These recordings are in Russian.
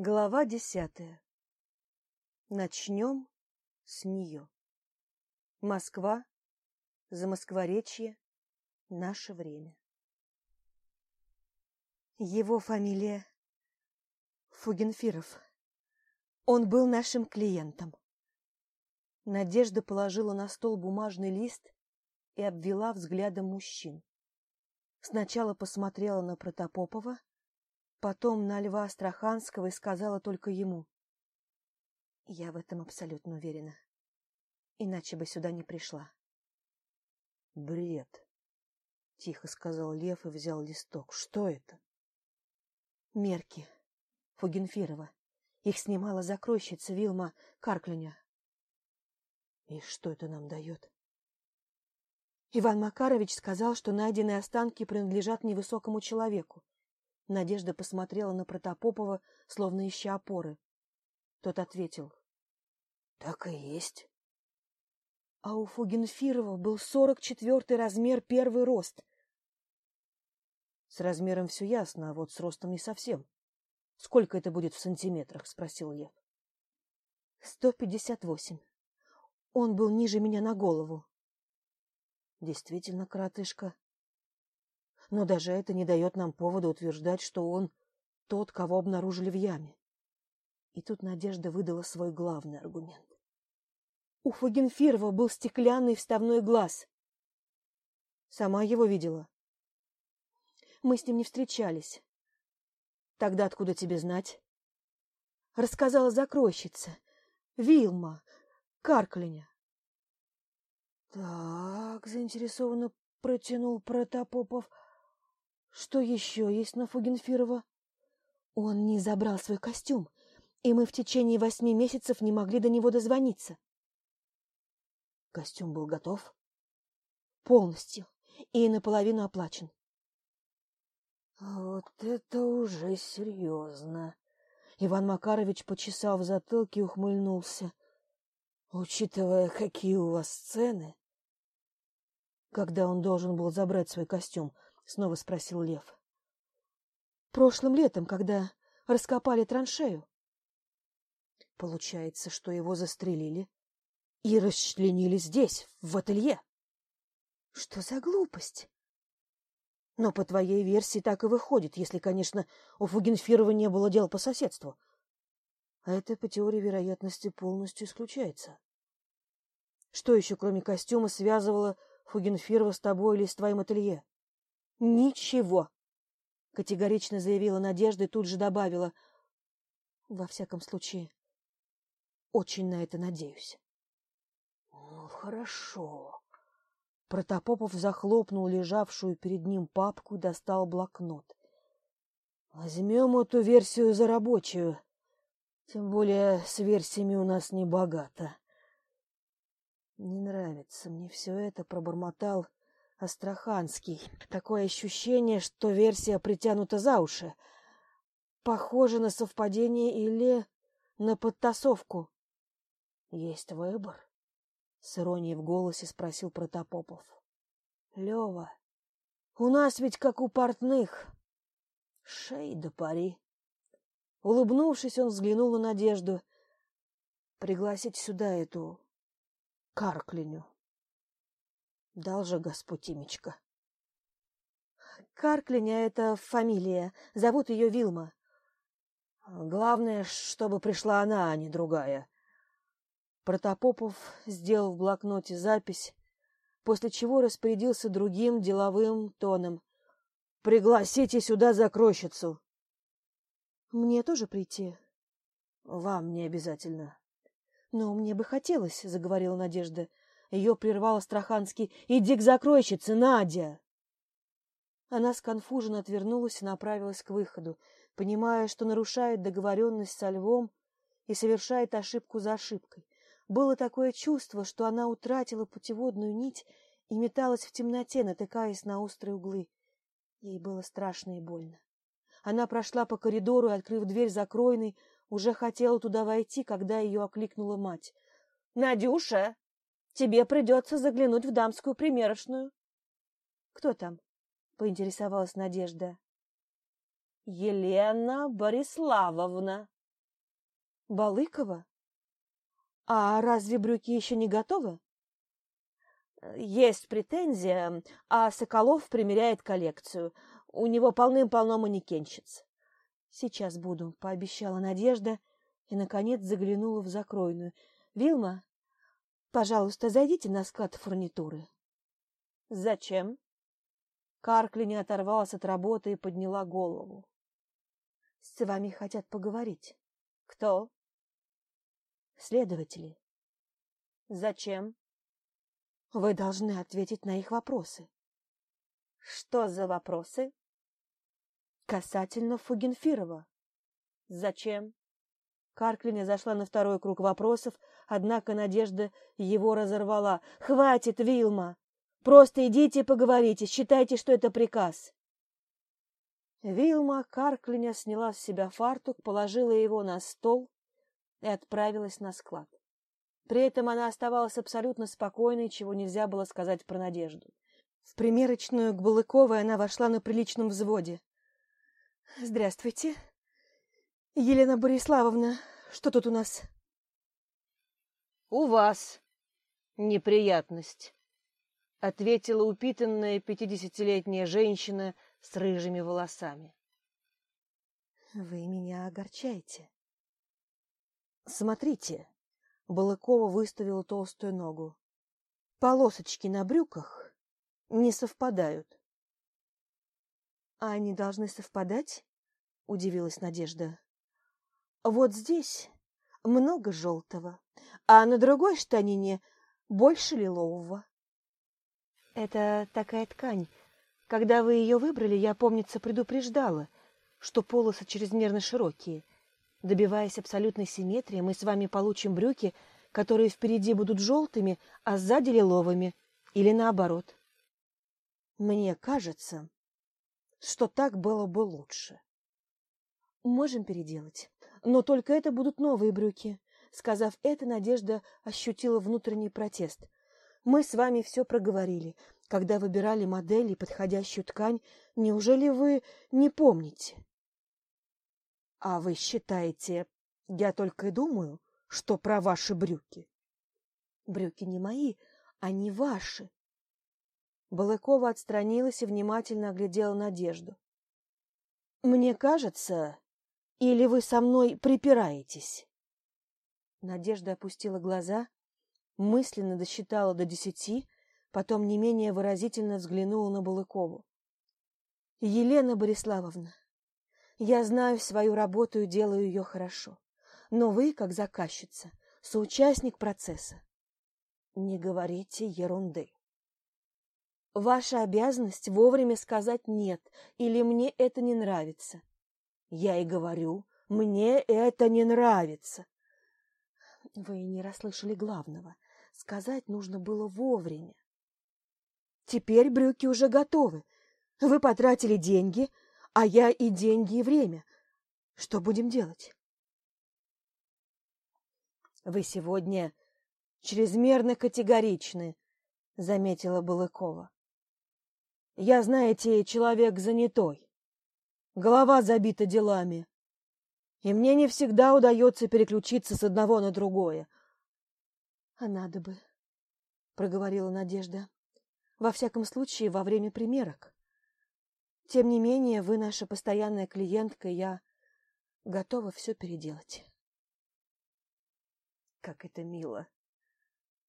Глава десятая. Начнем с нее. Москва, Замоскворечье, наше время. Его фамилия Фугенфиров. Он был нашим клиентом. Надежда положила на стол бумажный лист и обвела взглядом мужчин. Сначала посмотрела на Протопопова, потом на Льва Астраханского и сказала только ему. Я в этом абсолютно уверена. Иначе бы сюда не пришла. Бред, тихо сказал Лев и взял листок. Что это? Мерки. Фугенфирова. Их снимала закройщица Вилма Карклюня. И что это нам дает? Иван Макарович сказал, что найденные останки принадлежат невысокому человеку. Надежда посмотрела на Протопопова, словно ища опоры. Тот ответил. — Так и есть. А у Фугенфирова был сорок четвертый размер, первый рост. — С размером все ясно, а вот с ростом не совсем. Сколько это будет в сантиметрах? — спросил Лев. — Сто пятьдесят восемь. Он был ниже меня на голову. — Действительно, коротышка, но даже это не дает нам повода утверждать, что он тот, кого обнаружили в яме. И тут Надежда выдала свой главный аргумент. У Фагенфирова был стеклянный вставной глаз. Сама его видела? Мы с ним не встречались. Тогда откуда тебе знать? Рассказала закройщица. Вилма, Каркленя. Так, заинтересованно протянул Протопопов. Что еще есть на Фугенфирова? Он не забрал свой костюм, и мы в течение восьми месяцев не могли до него дозвониться. Костюм был готов? Полностью. И наполовину оплачен. Вот это уже серьезно. Иван Макарович почесал в затылке и ухмыльнулся. Учитывая, какие у вас цены... Когда он должен был забрать свой костюм, снова спросил Лев. Прошлым летом, когда раскопали траншею. Получается, что его застрелили и расчленили здесь, в ателье. Что за глупость? Но по твоей версии так и выходит, если, конечно, у Фугенфирова не было дел по соседству. А это по теории вероятности полностью исключается. Что еще, кроме костюма, связывало Фугенфирова с тобой или с твоим ателье? — Ничего, — категорично заявила Надежда и тут же добавила. — Во всяком случае, очень на это надеюсь. — Ну, хорошо. Протопопов захлопнул лежавшую перед ним папку и достал блокнот. — Возьмем эту версию за рабочую. Тем более с версиями у нас не богато. Не нравится мне все это, пробормотал Астраханский. Такое ощущение, что версия притянута за уши. Похоже на совпадение или на подтасовку. Есть выбор? С иронией в голосе спросил Протопопов. Лева, у нас ведь как у портных. Шей да пари. Улыбнувшись, он взглянул на Надежду. Пригласить сюда эту Карклиню. Дал же Господь имечко. Карклиня — это фамилия. Зовут ее Вилма. Главное, чтобы пришла она, а не другая. Протопопов сделал в блокноте запись, после чего распорядился другим деловым тоном. — Пригласите сюда закройщицу. — Мне тоже прийти? — Вам не обязательно. Но мне бы хотелось, — заговорила Надежда. Ее прервал Астраханский. — Иди к закройщице, Надя! Она сконфуженно отвернулась и направилась к выходу, понимая, что нарушает договоренность со львом и совершает ошибку за ошибкой. Было такое чувство, что она утратила путеводную нить и металась в темноте, натыкаясь на острые углы. Ей было страшно и больно. Она прошла по коридору и, открыв дверь закройной, уже хотела туда войти, когда ее окликнула мать. — Надюша, тебе придется заглянуть в дамскую примерочную. — Кто там? — поинтересовалась Надежда. — Елена Бориславовна, Балыкова? А разве брюки еще не готовы? Есть претензия, а Соколов примеряет коллекцию. У него полным-полно манекенщиц. Сейчас буду, пообещала Надежда и, наконец, заглянула в закройную. Вилма, пожалуйста, зайдите на склад фурнитуры. Зачем? Каркли не оторвалась от работы и подняла голову. С вами хотят поговорить. Кто? Следователи. Зачем? Вы должны ответить на их вопросы. Что за вопросы? Касательно Фугенфирова. Зачем? Карклиня зашла на второй круг вопросов, однако Надежда его разорвала. «Хватит, Вилма! Просто идите и поговорите, считайте, что это приказ!» Вилма Карклиня сняла с себя фартук, положила его на стол и отправилась на склад. При этом она оставалась абсолютно спокойной, чего нельзя было сказать про Надежду. В примерочную к Балыковой она вошла на приличном взводе. — Здравствуйте. Елена Бориславовна, что тут у нас? — У вас неприятность, — ответила упитанная пятидесятилетняя женщина с рыжими волосами. — Вы меня огорчаете. — Смотрите, Балыкова выставила толстую ногу. Полосочки на брюках не совпадают. — А они должны совпадать? — удивилась Надежда. — Вот здесь много желтого, а на другой штанине больше лилового. — Это такая ткань. Когда вы ее выбрали, я, помнится, предупреждала, что полосы чрезмерно широкие — Добиваясь абсолютной симметрии, мы с вами получим брюки, которые впереди будут желтыми, а сзади лиловыми, или наоборот. Мне кажется, что так было бы лучше. Можем переделать, но только это будут новые брюки. Сказав это, Надежда ощутила внутренний протест. Мы с вами все проговорили, когда выбирали модель и подходящую ткань. Неужели вы не помните? — А вы считаете, я только и думаю, что про ваши брюки? — Брюки не мои, они ваши. Балыкова отстранилась и внимательно оглядела Надежду. — Мне кажется, или вы со мной припираетесь? Надежда опустила глаза, мысленно досчитала до десяти, потом не менее выразительно взглянула на Балыкову. — Елена Бориславовна, я знаю свою работу и делаю ее хорошо. Но вы, как заказчица, соучастник процесса. Не говорите ерунды. Ваша обязанность вовремя сказать «нет» или «мне это не нравится». Я и говорю «мне это не нравится». Вы не расслышали главного. Сказать нужно было вовремя. Теперь брюки уже готовы. Вы потратили деньги, а я и деньги, и время. Что будем делать? Вы сегодня чрезмерно категоричны, заметила Балыкова. Я, знаете, человек занятой. Голова забита делами. И мне не всегда удается переключиться с одного на другое. А надо бы, проговорила Надежда. Во всяком случае, во время примерок. Тем не менее, вы наша постоянная клиентка, и я готова все переделать. Как это мило.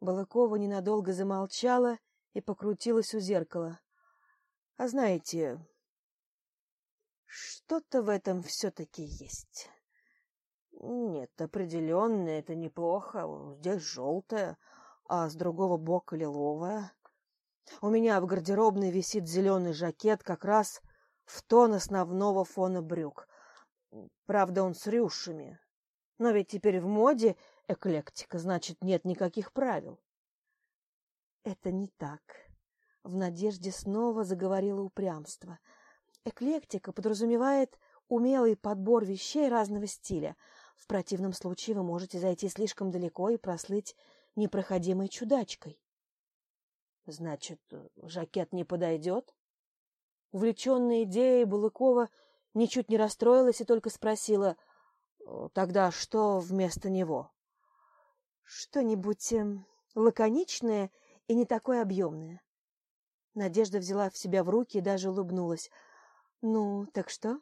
Балыкова ненадолго замолчала и покрутилась у зеркала. А знаете, что-то в этом все-таки есть. Нет, определенно это неплохо. Здесь желтое, а с другого бока лиловое. У меня в гардеробной висит зеленый жакет как раз в тон основного фона брюк. Правда, он с рюшами. Но ведь теперь в моде эклектика, значит, нет никаких правил. Это не так. В надежде снова заговорило упрямство. Эклектика подразумевает умелый подбор вещей разного стиля. В противном случае вы можете зайти слишком далеко и прослыть непроходимой чудачкой. Значит, жакет не подойдет? Увлеченная идеей, Балыкова ничуть не расстроилась и только спросила, Тогда что вместо него? Что-нибудь эм, лаконичное и не такое объемное. Надежда взяла в себя в руки и даже улыбнулась. Ну, так что?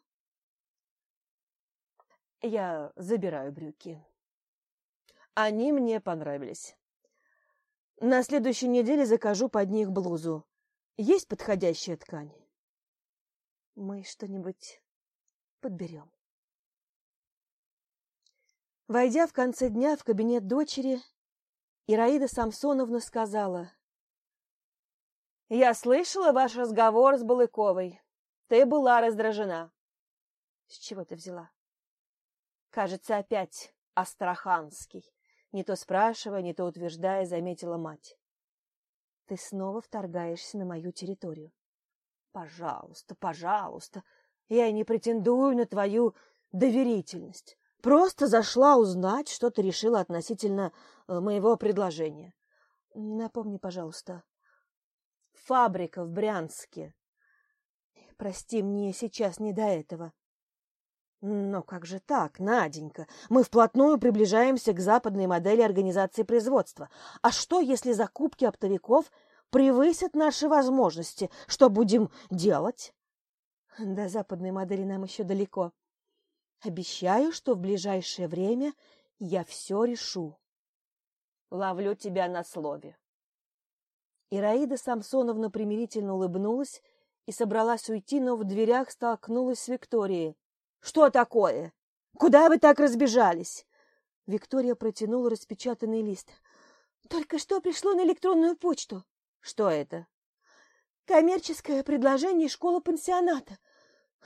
Я забираю брюки. Они мне понравились. На следующей неделе закажу под них блузу. Есть подходящая ткань? Мы что-нибудь подберем. Войдя в конце дня в кабинет дочери, Ираида Самсоновна сказала. «Я слышала ваш разговор с Балыковой. Ты была раздражена». «С чего ты взяла?» «Кажется, опять Астраханский». Не то спрашивая, не то утверждая, заметила мать. «Ты снова вторгаешься на мою территорию». «Пожалуйста, пожалуйста, я не претендую на твою доверительность. Просто зашла узнать, что ты решила относительно э, моего предложения. Напомни, пожалуйста. Фабрика в Брянске. Прости, мне сейчас не до этого. Но как же так, Наденька? Мы вплотную приближаемся к западной модели организации производства. А что, если закупки оптовиков превысят наши возможности? Что будем делать? До западной модели нам еще далеко. Обещаю, что в ближайшее время я все решу. Ловлю тебя на слове. Ираида Самсоновна примирительно улыбнулась и собралась уйти, но в дверях столкнулась с Викторией. «Что такое? Куда вы так разбежались?» Виктория протянула распечатанный лист. «Только что пришло на электронную почту». «Что это?» «Коммерческое предложение школы-пансионата.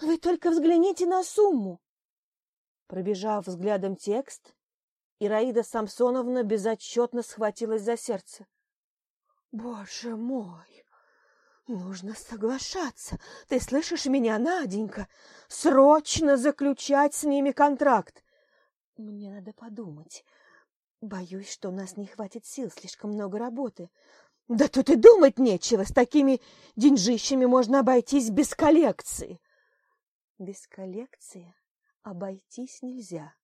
Вы только взгляните на сумму». Пробежав взглядом текст, Ираида Самсоновна безотчетно схватилась за сердце. «Боже мой! Нужно соглашаться. Ты слышишь меня, Наденька? Срочно заключать с ними контракт!» «Мне надо подумать. Боюсь, что у нас не хватит сил, слишком много работы. Да тут и думать нечего. С такими деньжищами можно обойтись без коллекции». «Без коллекции?» обойтись нельзя.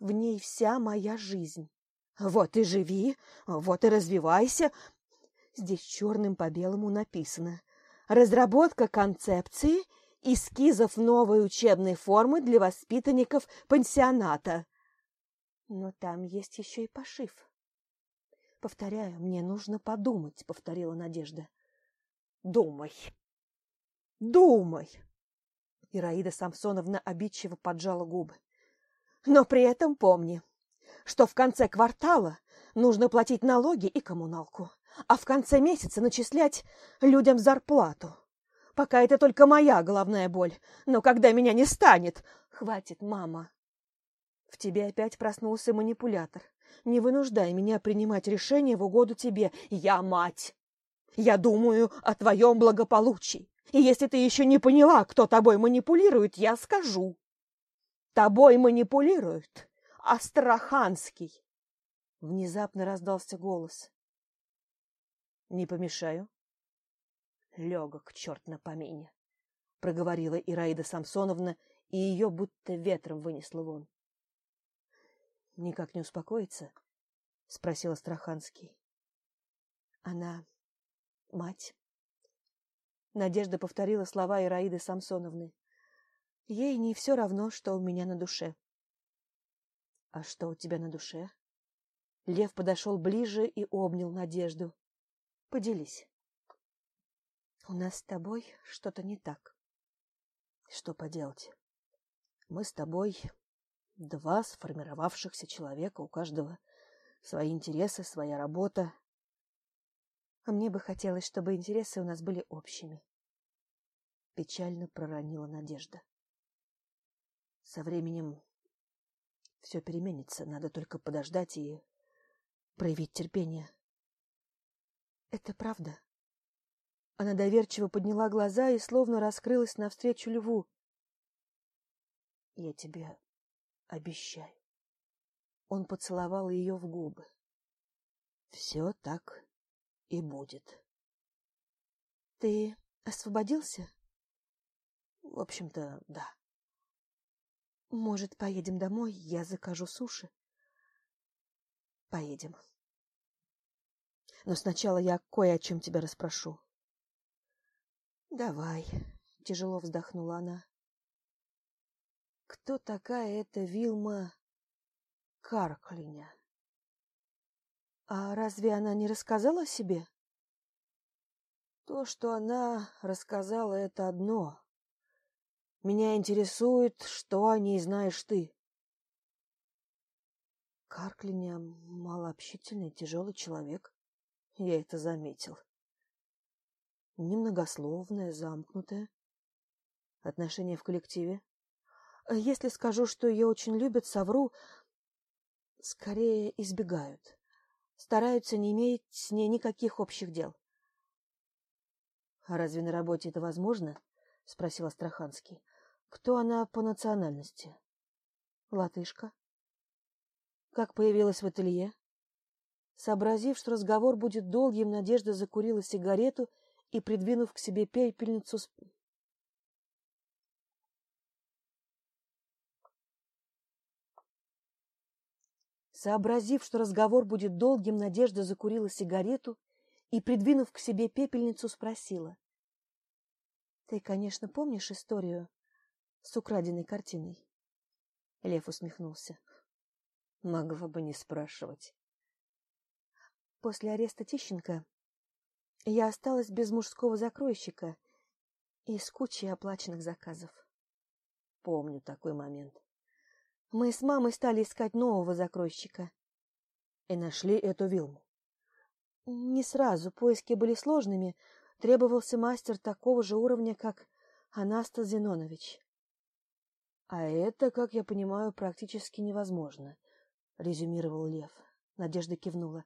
В ней вся моя жизнь. Вот и живи, вот и развивайся. Здесь черным по белому написано. Разработка концепции эскизов новой учебной формы для воспитанников пансионата. Но там есть еще и пошив. Повторяю, мне нужно подумать, повторила Надежда. Думай. Думай. Ираида Самсоновна обидчиво поджала губы. Но при этом помни, что в конце квартала нужно платить налоги и коммуналку, а в конце месяца начислять людям зарплату. Пока это только моя головная боль, но когда меня не станет... Хватит, мама. В тебе опять проснулся манипулятор. Не вынуждай меня принимать решения в угоду тебе. Я мать. Я думаю о твоем благополучии. И если ты еще не поняла, кто тобой манипулирует, я скажу. Тобой манипулирует Астраханский. Внезапно раздался голос. Не помешаю. Легок, черт на помине, проговорила Ираида Самсоновна, и ее будто ветром вынесло вон. Никак не успокоится? спросил Астраханский. Она мать Надежда повторила слова Ираиды Самсоновны. Ей не все равно, что у меня на душе. А что у тебя на душе? Лев подошел ближе и обнял Надежду. Поделись. У нас с тобой что-то не так. Что поделать? Мы с тобой два сформировавшихся человека, у каждого свои интересы, своя работа, а мне бы хотелось, чтобы интересы у нас были общими. Печально проронила Надежда. Со временем все переменится, надо только подождать и проявить терпение. Это правда. Она доверчиво подняла глаза и словно раскрылась навстречу льву. Я тебе обещаю. Он поцеловал ее в губы. Все так и будет. Ты освободился? В общем-то, да. Может, поедем домой, я закажу суши? Поедем. Но сначала я кое о чем тебя расспрошу. Давай, тяжело вздохнула она. Кто такая эта Вилма Карклиня? А разве она не рассказала о себе? То, что она рассказала, это одно. Меня интересует, что о ней знаешь ты. Карклиня малообщительный, тяжелый человек. Я это заметил. Немногословная, замкнутая. Отношения в коллективе. Если скажу, что ее очень любят, совру, скорее избегают. Стараются не иметь с ней никаких общих дел. — А разве на работе это возможно? — спросил Астраханский. — Кто она по национальности? — Латышка. Как появилась в ателье? Сообразив, что разговор будет долгим, Надежда закурила сигарету и, придвинув к себе пепельницу, Сообразив, что разговор будет долгим, Надежда закурила сигарету и, придвинув к себе пепельницу, спросила. — Ты, конечно, помнишь историю с украденной картиной? Лев усмехнулся. — Могла бы не спрашивать. После ареста Тищенко я осталась без мужского закройщика и с кучей оплаченных заказов. Помню такой момент. Мы с мамой стали искать нового закройщика. И нашли эту Вилму. Не сразу, поиски были сложными. Требовался мастер такого же уровня, как Анастас Зенонович. А это, как я понимаю, практически невозможно, резюмировал Лев. Надежда кивнула.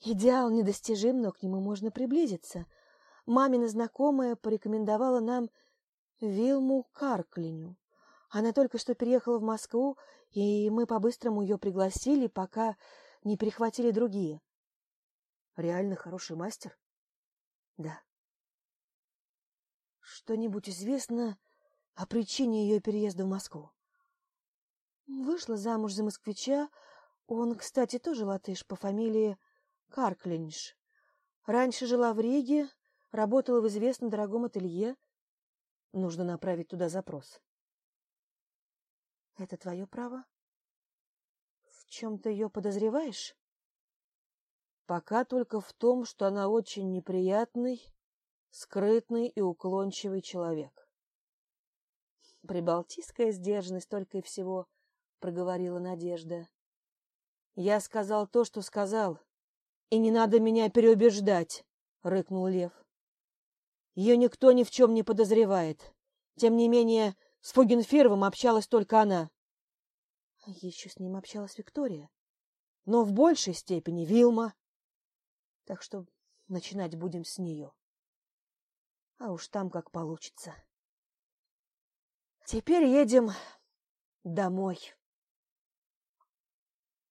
Идеал недостижим, но к нему можно приблизиться. Мамина знакомая порекомендовала нам Вилму Карклиню. Она только что переехала в Москву, и мы по-быстрому ее пригласили, пока не перехватили другие. Реально хороший мастер? Да. Что-нибудь известно о причине ее переезда в Москву? Вышла замуж за москвича. Он, кстати, тоже латыш по фамилии Карклинш. Раньше жила в Риге, работала в известном дорогом ателье. Нужно направить туда запрос. Это твое право? В чем ты ее подозреваешь? Пока только в том, что она очень неприятный, скрытный и уклончивый человек. Прибалтийская сдержанность только и всего, проговорила Надежда. Я сказал то, что сказал, и не надо меня переубеждать, рыкнул Лев. Ее никто ни в чем не подозревает. Тем не менее, с Фугенфировым общалась только она. Еще с ним общалась Виктория. Но в большей степени Вилма. Так что начинать будем с нее. А уж там как получится. Теперь едем домой.